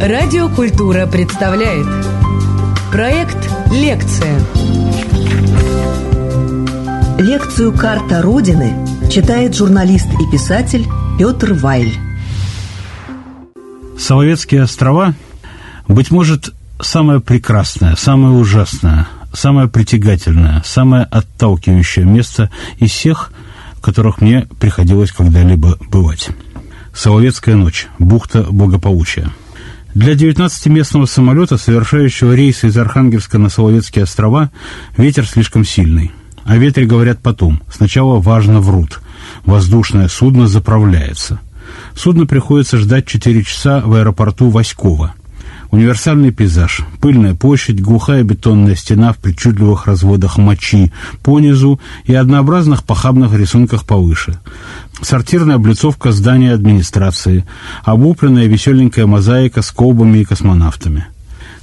Радиокультура представляет Проект «Лекция» Лекцию «Карта Родины» читает журналист и писатель Петр Вайль. Соловецкие острова, быть может, самое прекрасное, самое ужасное, самое притягательное, самое отталкивающее место из всех, в которых мне приходилось когда-либо бывать. Соловецкая ночь, бухта благополучия – для 19-местного самолета, совершающего рейс из Архангельска на Соловецкие острова, ветер слишком сильный. О ветре говорят потом. Сначала важно врут. Воздушное судно заправляется. Судно приходится ждать 4 часа в аэропорту Васькова – Универсальный пейзаж. Пыльная площадь, глухая бетонная стена в причудливых разводах мочи по низу и однообразных похабных рисунках повыше. Сортирная облицовка здания администрации, облупленная веселенькая мозаика с колбами и космонавтами.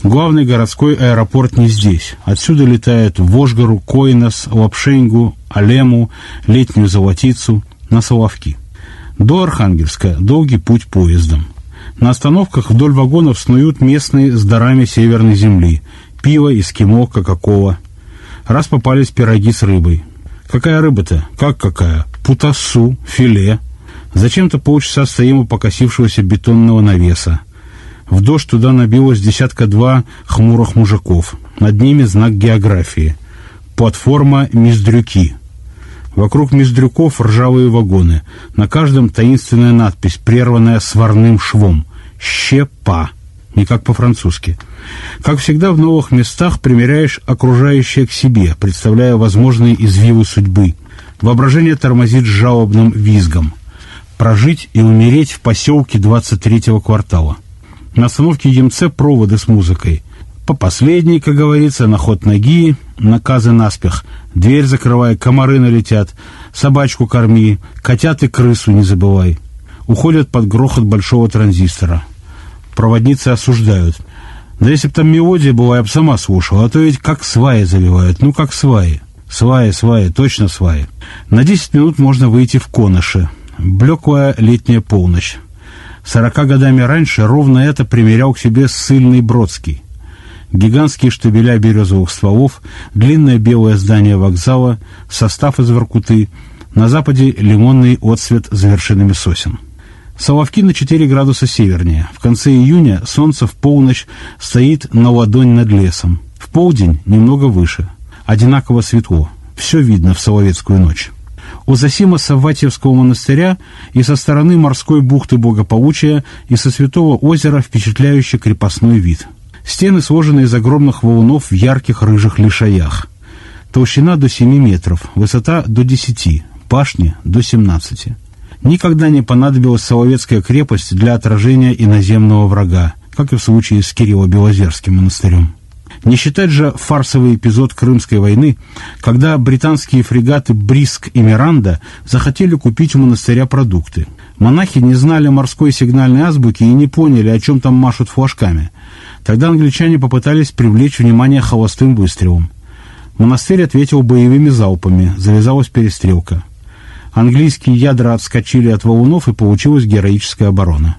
Главный городской аэропорт не здесь. Отсюда летают в Вожгору, Койнос, Лапшенгу, Алему, Летнюю Золотицу, на Соловки. До Архангельска долгий путь поездом. На остановках вдоль вагонов снуют местные с дарами северной земли. Пиво, эскимо, кока-кола. Раз попались пироги с рыбой. Какая рыба-то? Как какая? Путасу, филе. Зачем-то полчаса стоим у покосившегося бетонного навеса. В дождь туда набилось десятка-два хмурых мужиков. Над ними знак географии. Платформа «Миздрюки». Вокруг Миздрюков ржавые вагоны. На каждом таинственная надпись, прерванная сварным швом. «Щепа». Не как по-французски. Как всегда, в новых местах примеряешь окружающее к себе, представляя возможные извивы судьбы. Воображение тормозит жалобным визгом. Прожить и умереть в поселке 23-го квартала. На остановке ЕМЦ проводы с музыкой. По последней, как говорится, на ход ноги, наказы наспех. Дверь закрывай, комары налетят, собачку корми, котят и крысу не забывай. Уходят под грохот большого транзистора. Проводницы осуждают. Да если бы там мелодия была, я бы сама слушала, а то ведь как сваи завивают, ну как сваи. Сваи, сваи, точно сваи. На 10 минут можно выйти в Коноши. Блеклая летняя полночь. Сорока годами раньше ровно это примерял к себе ссыльный Бродский гигантские штабеля березовых стволов, длинное белое здание вокзала, состав из Воркуты, на западе лимонный отсвет за вершинами сосен. Соловки на 4 градуса севернее. В конце июня солнце в полночь стоит на ладонь над лесом. В полдень немного выше. Одинаково светло. Все видно в Соловецкую ночь. У Засима Савватьевского монастыря и со стороны морской бухты Благополучия и со Святого озера впечатляющий крепостной вид – Стены сложены из огромных валунов в ярких рыжих лишаях. Толщина до 7 метров, высота до 10, башни до 17. Никогда не понадобилась Соловецкая крепость для отражения иноземного врага, как и в случае с Кирилло-Белозерским монастырем. Не считать же фарсовый эпизод Крымской войны, когда британские фрегаты «Бриск» и «Миранда» захотели купить у монастыря продукты. Монахи не знали морской сигнальной азбуки и не поняли, о чем там машут флажками. Тогда англичане попытались привлечь внимание холостым выстрелом. Монастырь ответил боевыми залпами, завязалась перестрелка. Английские ядра отскочили от валунов, и получилась героическая оборона.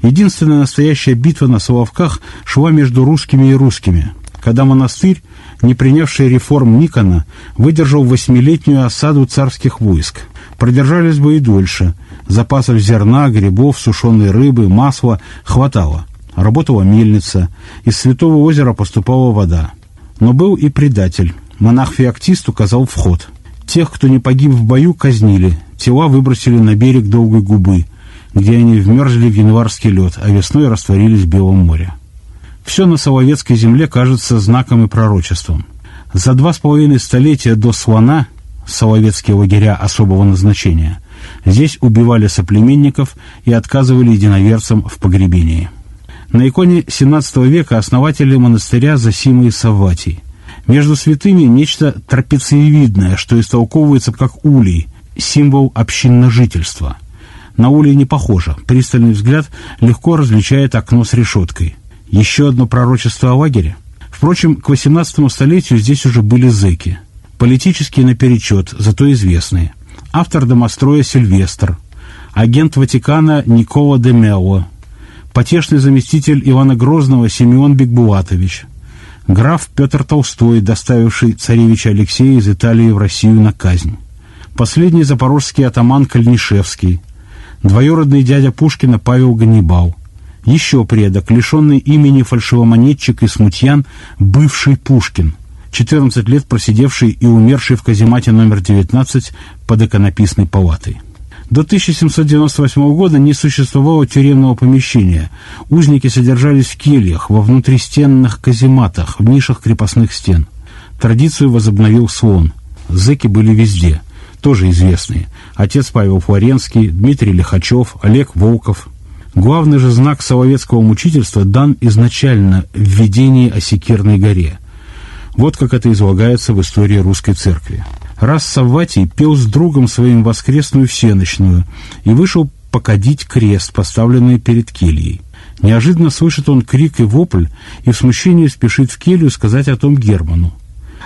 Единственная настоящая битва на Соловках шла между русскими и русскими, когда монастырь, не принявший реформ Никона, выдержал восьмилетнюю осаду царских войск. Продержались бы и дольше. Запасов зерна, грибов, сушеной рыбы, масла хватало. Работала мельница, из Святого озера поступала вода. Но был и предатель. Монах-феоктист указал вход. Тех, кто не погиб в бою, казнили. Тела выбросили на берег Долгой губы, где они вмерзли в январский лед, а весной растворились в Белом море. Все на Соловецкой земле кажется знаком и пророчеством. За два с половиной столетия до Слона, Соловецкие лагеря особого назначения, здесь убивали соплеменников и отказывали единоверцам в погребении. На иконе XVII века основатели монастыря Зосима и Савватий. Между святыми нечто трапециевидное, что истолковывается как улей, символ общинножительства. На улей не похоже. Пристальный взгляд легко различает окно с решеткой. Еще одно пророчество о лагере. Впрочем, к XVIII столетию здесь уже были зэки. Политические наперечет, зато известные. Автор домостроя Сильвестр. Агент Ватикана Никола де Мелло потешный заместитель Ивана Грозного Симеон Бекбулатович, граф Петр Толстой, доставивший царевича Алексея из Италии в Россию на казнь, последний запорожский атаман Кальнишевский, двоюродный дядя Пушкина Павел Ганнибал, еще предок, лишенный имени фальшивомонетчик и смутьян, бывший Пушкин, 14 лет просидевший и умерший в каземате номер 19 под иконописной палатой. До 1798 года не существовало тюремного помещения. Узники содержались в кельях, во внутристенных казематах, в нишах крепостных стен. Традицию возобновил слон. Зэки были везде, тоже известные. Отец Павел Флоренский, Дмитрий Лихачев, Олег Волков. Главный же знак соловецкого мучительства дан изначально в видении о Секирной горе. Вот как это излагается в истории русской церкви. Раз Савватий пел с другом своим воскресную всеночную и вышел покадить крест, поставленный перед кельей. Неожиданно слышит он крик и вопль, и в смущении спешит в келью сказать о том Герману.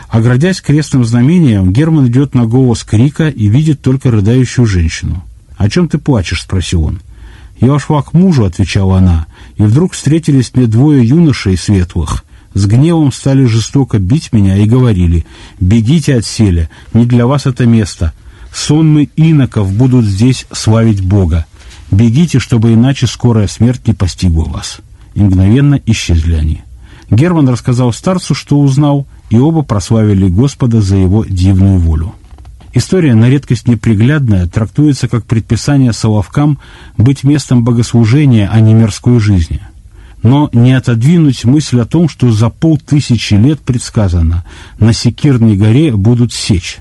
Оградясь крестным знамением, Герман идет на голос крика и видит только рыдающую женщину. «О чем ты плачешь?» — спросил он. «Я ушла к мужу», — отвечала она, — «и вдруг встретились мне двое юношей светлых, с гневом стали жестоко бить меня и говорили, «Бегите от селя, не для вас это место. Сонмы иноков будут здесь славить Бога. Бегите, чтобы иначе скорая смерть не постигла вас». И мгновенно исчезли они. Герман рассказал старцу, что узнал, и оба прославили Господа за его дивную волю. История на редкость неприглядная трактуется как предписание Соловкам быть местом богослужения, а не мирской жизни – но не отодвинуть мысль о том, что за полтысячи лет предсказано, на Секирной горе будут сечь.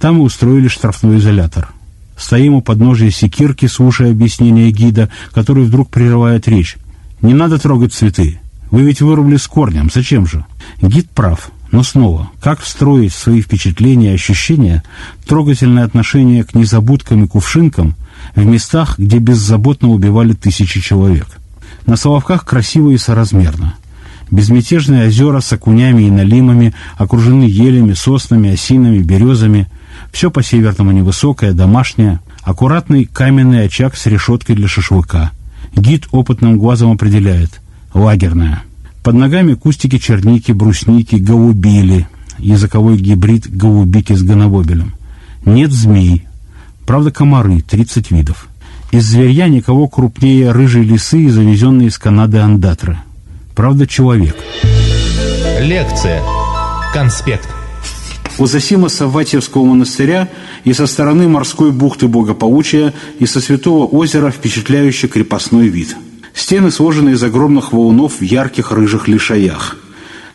Там и устроили штрафной изолятор. Стоим у подножия Секирки, слушая объяснение гида, который вдруг прерывает речь. «Не надо трогать цветы. Вы ведь вырубли с корнем. Зачем же?» Гид прав. Но снова, как встроить свои впечатления и ощущения трогательное отношение к незабудкам и кувшинкам в местах, где беззаботно убивали тысячи человек? На Соловках красиво и соразмерно. Безмятежные озера с окунями и налимами окружены елями, соснами, осинами, березами. Все по-северному невысокое, домашнее. Аккуратный каменный очаг с решеткой для шашлыка. Гид опытным глазом определяет. Лагерная. Под ногами кустики черники, брусники, голубили. Языковой гибрид голубики с гонобобелем. Нет змей. Правда, комары, 30 видов. Из зверья никого крупнее рыжей лисы и завезенной из Канады андатры. Правда, человек. Лекция. Конспект. У Засима Савватьевского монастыря и со стороны морской бухты Благополучия, и со Святого озера впечатляющий крепостной вид. Стены сложены из огромных валунов в ярких рыжих лишаях.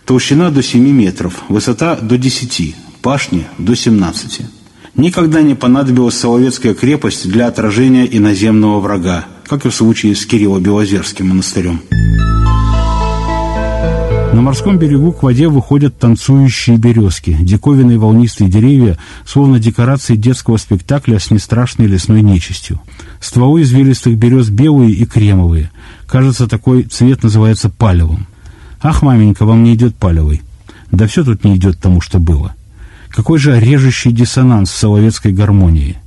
Толщина до 7 метров, высота до 10, пашни до 17 никогда не понадобилась Соловецкая крепость для отражения иноземного врага, как и в случае с Кирилло-Белозерским монастырем. На морском берегу к воде выходят танцующие березки, диковинные волнистые деревья, словно декорации детского спектакля с нестрашной лесной нечистью. Стволы извилистых берез белые и кремовые. Кажется, такой цвет называется палевым. Ах, маменька, вам не идет палевый. Да все тут не идет тому, что было. Какой же режущий диссонанс в соловецкой гармонии?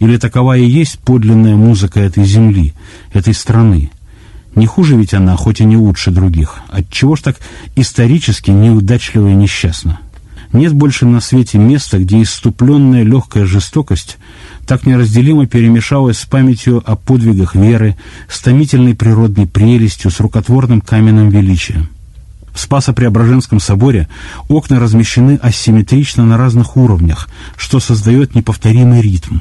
Или такова и есть подлинная музыка этой земли, этой страны? Не хуже ведь она, хоть и не лучше других. Отчего ж так исторически неудачливо и несчастно? Нет больше на свете места, где иступленная легкая жестокость так неразделимо перемешалась с памятью о подвигах веры, с томительной природной прелестью, с рукотворным каменным величием. В Спасо-Преображенском соборе окна размещены асимметрично на разных уровнях, что создает неповторимый ритм.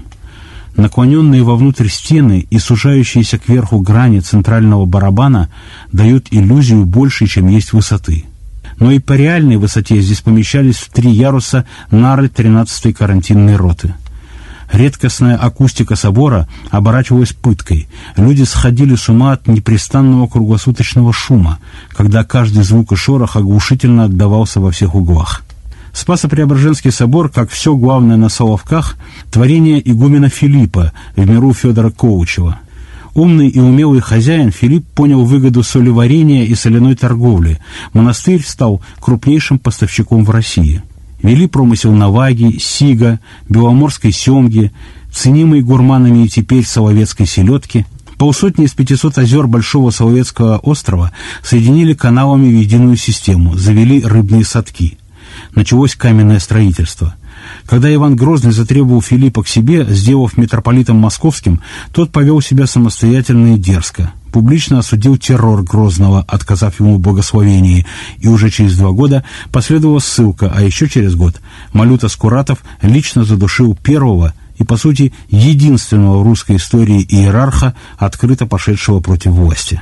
Наклоненные вовнутрь стены и сужающиеся кверху грани центрального барабана дают иллюзию больше, чем есть высоты. Но и по реальной высоте здесь помещались в три яруса нары 13-й карантинной роты – Редкостная акустика собора оборачивалась пыткой. Люди сходили с ума от непрестанного круглосуточного шума, когда каждый звук и шорох оглушительно отдавался во всех углах. Спасо-Преображенский собор, как все главное на Соловках, творение игумена Филиппа в миру Федора Коучева. Умный и умелый хозяин Филипп понял выгоду солеварения и соляной торговли. Монастырь стал крупнейшим поставщиком в России – Вели промысел наваги, сига, беломорской семги, ценимой гурманами и теперь соловецкой селедки. Полсотни из 500 озер Большого Соловецкого острова соединили каналами в единую систему, завели рыбные садки. Началось каменное строительство – когда Иван Грозный затребовал Филиппа к себе, сделав митрополитом московским, тот повел себя самостоятельно и дерзко. Публично осудил террор Грозного, отказав ему в благословении, и уже через два года последовала ссылка, а еще через год Малюта Скуратов лично задушил первого и, по сути, единственного в русской истории иерарха, открыто пошедшего против власти.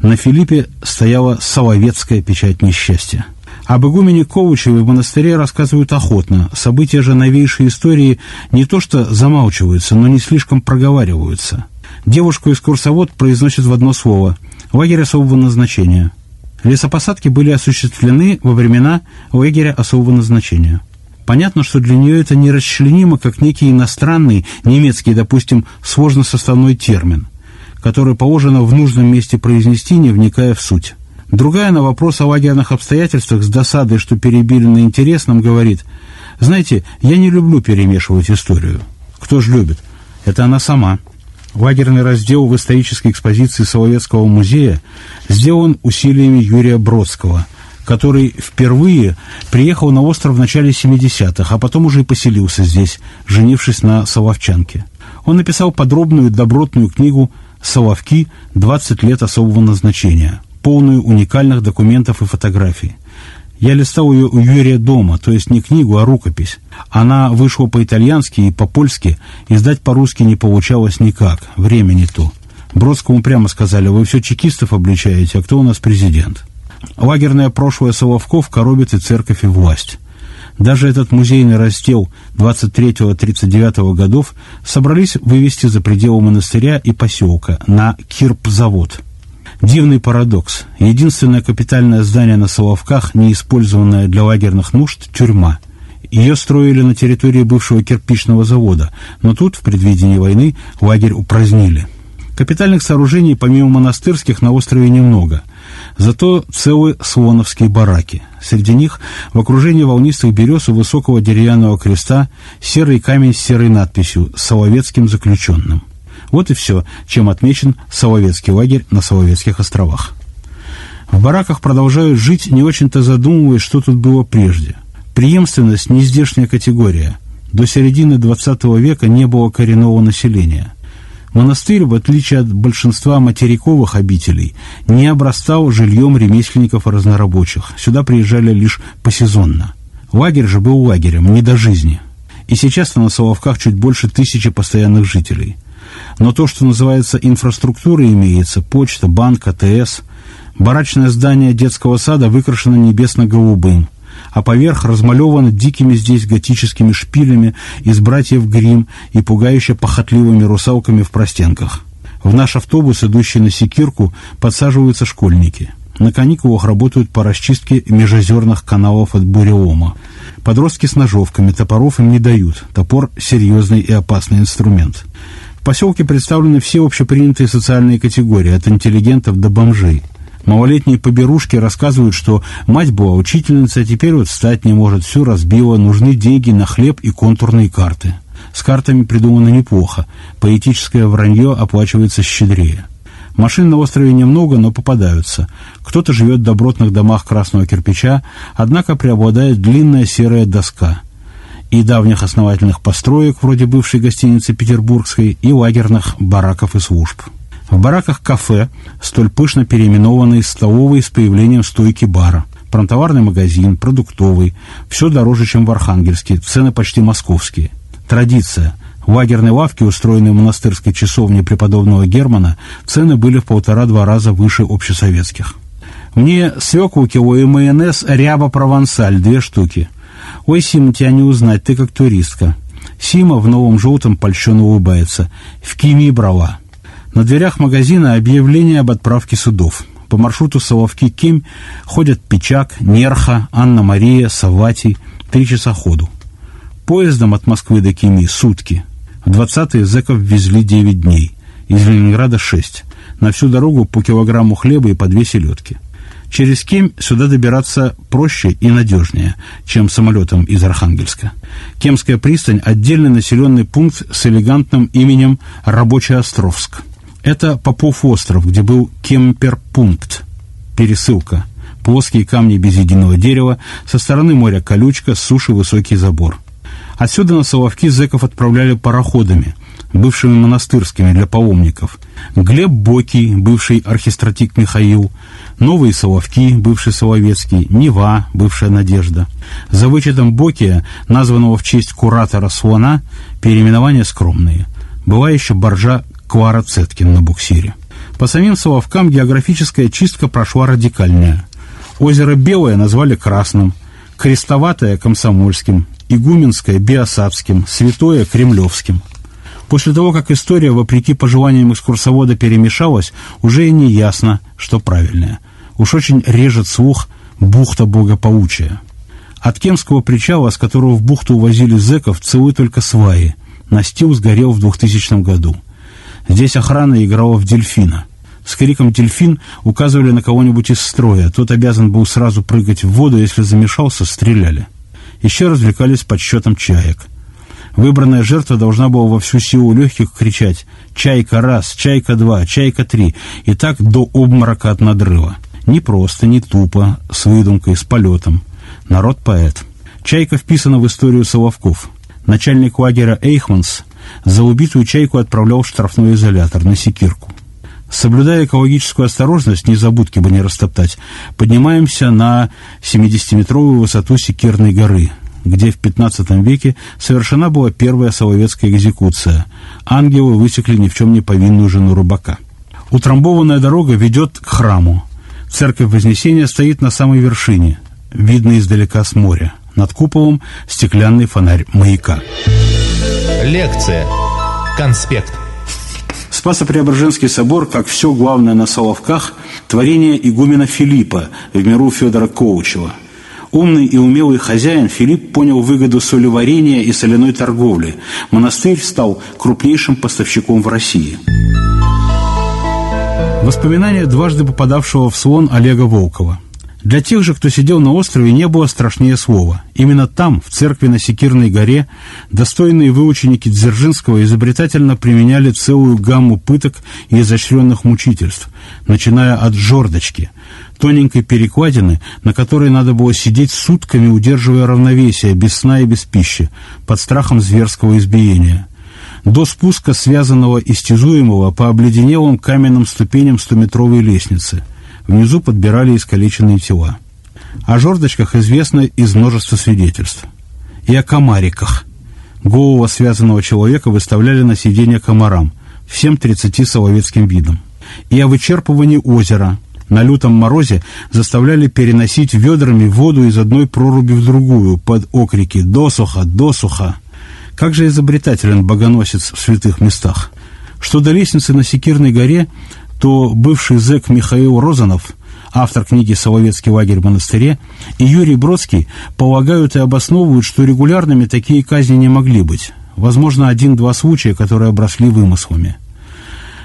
На Филиппе стояла соловецкая печать несчастья. Об игумене Ковучеве в монастыре рассказывают охотно. События же новейшей истории не то что замалчиваются, но не слишком проговариваются. Девушку-экскурсовод произносит в одно слово «лагерь особого назначения». Лесопосадки были осуществлены во времена лагеря особого назначения. Понятно, что для нее это нерасчленимо, как некий иностранный, немецкий, допустим, сложносоставной термин, который положено в нужном месте произнести, не вникая в суть. Другая на вопрос о лагерных обстоятельствах с досадой, что перебили на интересном, говорит, «Знаете, я не люблю перемешивать историю». Кто ж любит? Это она сама. Лагерный раздел в исторической экспозиции Соловецкого музея сделан усилиями Юрия Бродского, который впервые приехал на остров в начале 70-х, а потом уже и поселился здесь, женившись на Соловчанке. Он написал подробную добротную книгу «Соловки. 20 лет особого назначения» полную уникальных документов и фотографий. Я листал ее у Юрия дома, то есть не книгу, а рукопись. Она вышла по-итальянски и по-польски, издать по-русски не получалось никак, время не то. Бродскому прямо сказали, вы все чекистов обличаете, а кто у нас президент? Лагерное прошлое Соловков коробит и церковь, и власть. Даже этот музейный раздел 23-39 годов собрались вывести за пределы монастыря и поселка на кирпзавод – Дивный парадокс. Единственное капитальное здание на Соловках, не использованное для лагерных нужд – тюрьма. Ее строили на территории бывшего кирпичного завода, но тут, в предвидении войны, лагерь упразднили. Капитальных сооружений, помимо монастырских, на острове немного. Зато целые слоновские бараки. Среди них, в окружении волнистых берез у высокого деревянного креста, серый камень с серой надписью «Соловецким заключенным». Вот и все, чем отмечен Соловецкий лагерь на Соловецких островах. В бараках продолжают жить, не очень-то задумываясь, что тут было прежде. Преемственность – нездешняя категория. До середины XX века не было коренного населения. Монастырь, в отличие от большинства материковых обителей, не обрастал жильем ремесленников и разнорабочих. Сюда приезжали лишь посезонно. Лагерь же был лагерем, не до жизни. И сейчас на Соловках чуть больше тысячи постоянных жителей – но то, что называется инфраструктурой, имеется, почта, банк, АТС. Барачное здание детского сада выкрашено небесно-голубым, а поверх размалевано дикими здесь готическими шпилями из братьев Грим и пугающе похотливыми русалками в простенках. В наш автобус, идущий на Секирку, подсаживаются школьники. На каникулах работают по расчистке межозерных каналов от бурелома. Подростки с ножовками, топоров им не дают. Топор – серьезный и опасный инструмент. В поселке представлены все общепринятые социальные категории, от интеллигентов до бомжей. Малолетние поберушки рассказывают, что мать была учительница, а теперь вот встать не может, все разбила, нужны деньги на хлеб и контурные карты. С картами придумано неплохо, поэтическое вранье оплачивается щедрее. Машин на острове немного, но попадаются. Кто-то живет в добротных домах красного кирпича, однако преобладает длинная серая доска – и давних основательных построек, вроде бывшей гостиницы Петербургской, и лагерных бараков и служб. В бараках кафе, столь пышно переименованные столовые с появлением стойки бара. Промтоварный магазин, продуктовый. Все дороже, чем в Архангельске, цены почти московские. Традиция. В лагерной лавке, устроенной в монастырской часовне преподобного Германа, цены были в полтора-два раза выше общесоветских. Мне свеклу кило и майонез ряба провансаль, две штуки – «Ой, Сима, тебя не узнать, ты как туристка». Сима в новом желтом польщенно улыбается. В Киме брала. На дверях магазина объявление об отправке судов. По маршруту Соловки-Ким ходят Печак, Нерха, Анна-Мария, Саватий. Три часа ходу. Поездом от Москвы до Кими сутки. В 20-е зэков везли 9 дней. Из Ленинграда 6. На всю дорогу по килограмму хлеба и по две селедки. Через Кем сюда добираться проще и надежнее, чем самолетом из Архангельска. Кемская пристань – отдельный населенный пункт с элегантным именем Рабочий Островск. Это Попов остров, где был кемперпункт, пересылка. Плоские камни без единого дерева, со стороны моря колючка, с суши высокий забор. Отсюда на Соловки зэков отправляли пароходами, бывшими монастырскими для паломников. Глеб Бокий, бывший архистратик Михаил, Новые Соловки, бывший Соловецкий, Нева, бывшая Надежда. За вычетом Бокия, названного в честь куратора Слона, переименования скромные. Была еще боржа Клара Цеткин на буксире. По самим Соловкам географическая чистка прошла радикальная. Озеро Белое назвали Красным, Крестоватое – Комсомольским, Игуменское – Биосадским, Святое – Кремлевским – После того, как история, вопреки пожеланиям экскурсовода, перемешалась, уже и не ясно, что правильное. Уж очень режет слух бухта Богопаучия. От Кемского причала, с которого в бухту увозили зэков, целы только сваи. Настил сгорел в 2000 году. Здесь охрана играла в дельфина. С криком «Дельфин» указывали на кого-нибудь из строя. Тот обязан был сразу прыгать в воду, если замешался, стреляли. Еще развлекались подсчетом чаек – Выбранная жертва должна была во всю силу легких кричать «Чайка раз, чайка два, чайка три» и так до обморока от надрыва. Не просто, не тупо, с выдумкой, с полетом. Народ-поэт. Чайка вписана в историю Соловков. Начальник лагеря Эйхманс за убитую чайку отправлял в штрафной изолятор на секирку. Соблюдая экологическую осторожность, незабудки бы не растоптать, поднимаемся на 70-метровую высоту Секирной горы – где в XV веке совершена была первая соловецкая экзекуция. Ангелы высекли ни в чем не повинную жену рыбака. Утрамбованная дорога ведет к храму. Церковь Вознесения стоит на самой вершине, видно издалека с моря. Над куполом стеклянный фонарь маяка. Лекция. Конспект. Спасо-Преображенский собор, как все главное на Соловках, творение игумена Филиппа в миру Федора Коучева – Умный и умелый хозяин Филипп понял выгоду солеварения и соляной торговли. Монастырь стал крупнейшим поставщиком в России. Воспоминания дважды попадавшего в слон Олега Волкова. Для тех же, кто сидел на острове, не было страшнее слова. Именно там, в церкви на Секирной горе, достойные выученики Дзержинского изобретательно применяли целую гамму пыток и изощренных мучительств, начиная от жердочки – тоненькой перекладины, на которой надо было сидеть сутками, удерживая равновесие, без сна и без пищи, под страхом зверского избиения. До спуска связанного истязуемого по обледенелым каменным ступеням стометровой лестницы. Внизу подбирали искалеченные тела. О жердочках известно из множества свидетельств. И о комариках. Голого связанного человека выставляли на сиденье комарам, всем 30 соловецким видом. И о вычерпывании озера – на лютом морозе заставляли переносить ведрами воду из одной проруби в другую под окрики «Досуха! Досуха!». Как же изобретателен богоносец в святых местах. Что до лестницы на Секирной горе, то бывший зэк Михаил Розанов, автор книги «Соловецкий лагерь в монастыре», и Юрий Бродский полагают и обосновывают, что регулярными такие казни не могли быть. Возможно, один-два случая, которые обросли вымыслами –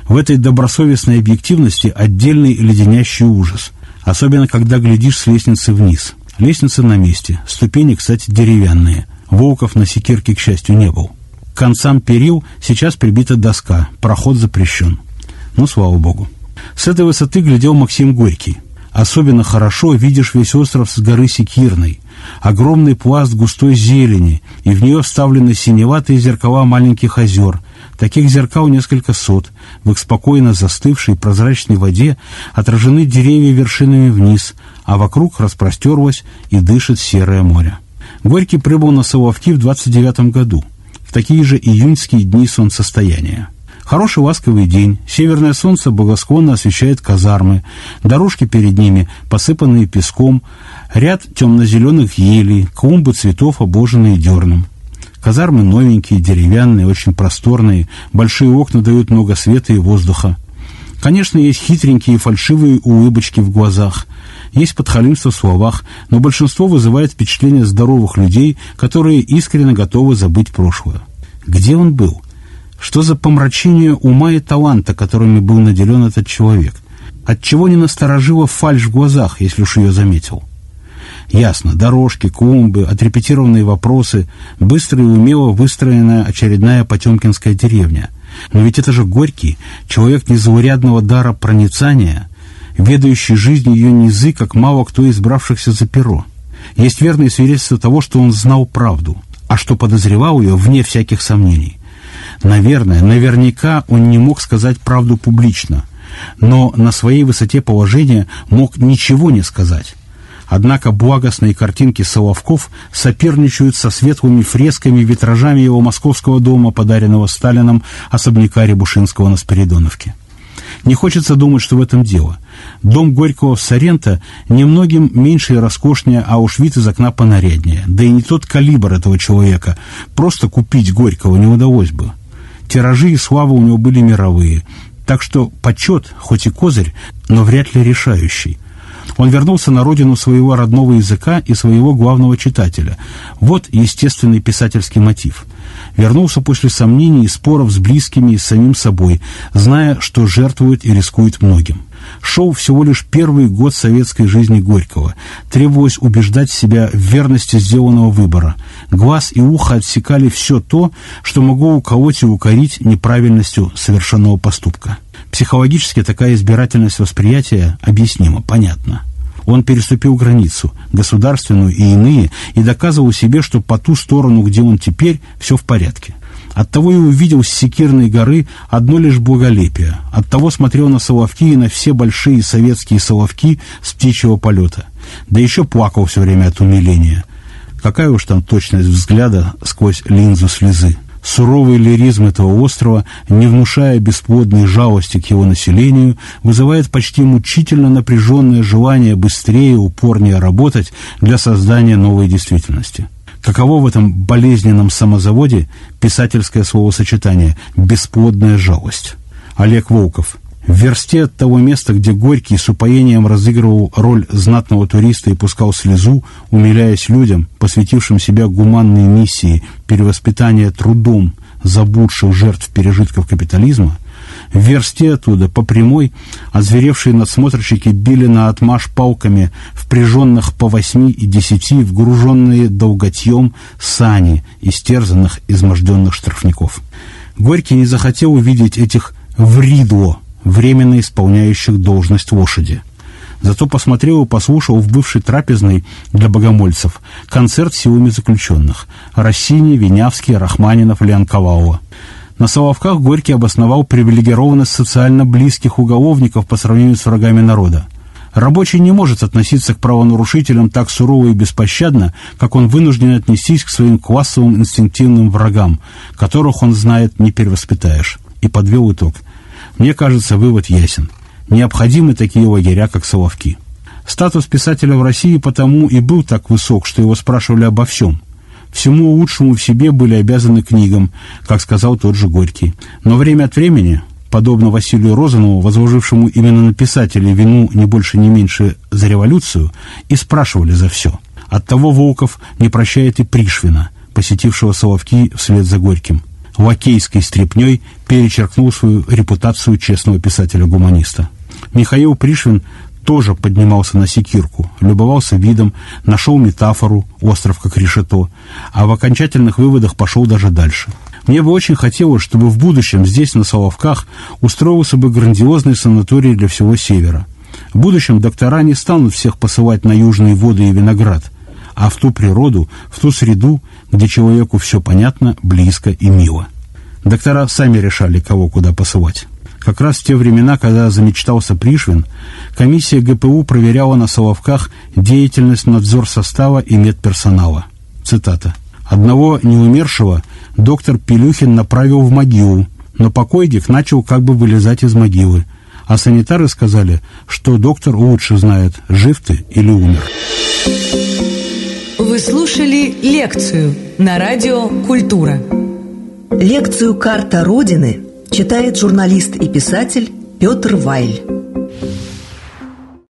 в этой добросовестной объективности отдельный леденящий ужас, особенно когда глядишь с лестницы вниз. Лестница на месте, ступени, кстати, деревянные. Волков на секирке, к счастью, не был. К концам перил сейчас прибита доска, проход запрещен. Ну, слава богу. С этой высоты глядел Максим Горький. Особенно хорошо видишь весь остров с горы Секирной. Огромный пласт густой зелени, и в нее вставлены синеватые зеркала маленьких озер, Таких зеркал несколько сот. В их спокойно застывшей прозрачной воде отражены деревья вершинами вниз, а вокруг распростерлось и дышит серое море. Горький прибыл на Соловки в 29 году, в такие же июньские дни солнцестояния. Хороший ласковый день, северное солнце благосклонно освещает казармы, дорожки перед ними посыпанные песком, ряд темно-зеленых елей, клумбы цветов, обложенные дерном. Казармы новенькие, деревянные, очень просторные, большие окна дают много света и воздуха. Конечно, есть хитренькие фальшивые улыбочки в глазах, есть подхалимство в словах, но большинство вызывает впечатление здоровых людей, которые искренне готовы забыть прошлое. Где он был? Что за помрачение ума и таланта, которыми был наделен этот человек? Отчего не насторожила фальшь в глазах, если уж ее заметил? Ясно, дорожки, клумбы, отрепетированные вопросы, быстро и умело выстроенная очередная потемкинская деревня. Но ведь это же Горький, человек незаурядного дара проницания, ведающий жизнь ее низы, как мало кто избравшихся за перо. Есть верные свидетельства того, что он знал правду, а что подозревал ее вне всяких сомнений. Наверное, наверняка он не мог сказать правду публично, но на своей высоте положения мог ничего не сказать. Однако благостные картинки Соловков соперничают со светлыми фресками и витражами его московского дома, подаренного Сталином особняка Рябушинского на Спиридоновке. Не хочется думать, что в этом дело. Дом Горького в Соренто немногим меньше и роскошнее, а Аушвиц из окна понаряднее. Да и не тот калибр этого человека. Просто купить Горького не удалось бы. Тиражи и слава у него были мировые. Так что почет, хоть и козырь, но вряд ли решающий. Он вернулся на родину своего родного языка и своего главного читателя. Вот естественный писательский мотив. Вернулся после сомнений и споров с близкими и с самим собой, зная, что жертвует и рискует многим. Шел всего лишь первый год советской жизни Горького. Требовалось убеждать себя в верности сделанного выбора. Глаз и ухо отсекали все то, что могло уколоть и укорить неправильностью совершенного поступка. Психологически такая избирательность восприятия объяснима, понятна. Он переступил границу, государственную и иные, и доказывал себе, что по ту сторону, где он теперь, все в порядке. Оттого и увидел с Секирной горы одно лишь благолепие. Оттого смотрел на Соловки и на все большие советские Соловки с птичьего полета. Да еще плакал все время от умиления. Какая уж там точность взгляда сквозь линзу слезы. Суровый лиризм этого острова, не внушая бесплодной жалости к его населению, вызывает почти мучительно напряженное желание быстрее, упорнее работать для создания новой действительности. Каково в этом болезненном самозаводе писательское словосочетание «бесплодная жалость»? Олег Волков – в версте от того места, где Горький с упоением разыгрывал роль знатного туриста и пускал слезу, умиляясь людям, посвятившим себя гуманной миссии перевоспитания трудом заблудших жертв пережитков капитализма, в версте оттуда, по прямой, озверевшие надсмотрщики били на отмаш палками, впряженных по восьми и десяти, вгруженные долготьем сани, истерзанных, изможденных штрафников. Горький не захотел увидеть этих вридло, временно исполняющих должность лошади. Зато посмотрел и послушал в бывшей трапезной для богомольцев концерт силами заключенных Россини, Винявский, Рахманинов, Леонковалова. На Соловках Горький обосновал привилегированность социально близких уголовников по сравнению с врагами народа. Рабочий не может относиться к правонарушителям так сурово и беспощадно, как он вынужден отнестись к своим классовым инстинктивным врагам, которых он знает не перевоспитаешь. И подвел итог – мне кажется, вывод ясен. Необходимы такие лагеря, как Соловки. Статус писателя в России потому и был так высок, что его спрашивали обо всем. Всему лучшему в себе были обязаны книгам, как сказал тот же Горький. Но время от времени, подобно Василию Розанову, возложившему именно на писателей вину не больше, не меньше за революцию, и спрашивали за все. Оттого Волков не прощает и Пришвина, посетившего Соловки вслед за Горьким лакейской стрепней перечеркнул свою репутацию честного писателя-гуманиста. Михаил Пришвин тоже поднимался на секирку, любовался видом, нашел метафору «остров как решето», а в окончательных выводах пошел даже дальше. Мне бы очень хотелось, чтобы в будущем здесь, на Соловках, устроился бы грандиозный санаторий для всего Севера. В будущем доктора не станут всех посылать на южные воды и виноград, а в ту природу, в ту среду, где человеку все понятно, близко и мило. Доктора сами решали, кого куда посылать. Как раз в те времена, когда замечтался Пришвин, комиссия ГПУ проверяла на Соловках деятельность надзор состава и медперсонала. Цитата. «Одного неумершего доктор Пелюхин направил в могилу, но покойник начал как бы вылезать из могилы, а санитары сказали, что доктор лучше знает, жив ты или умер». Вы слушали лекцию на радио «Культура». Лекцию «Карта Родины» читает журналист и писатель Петр Вайль.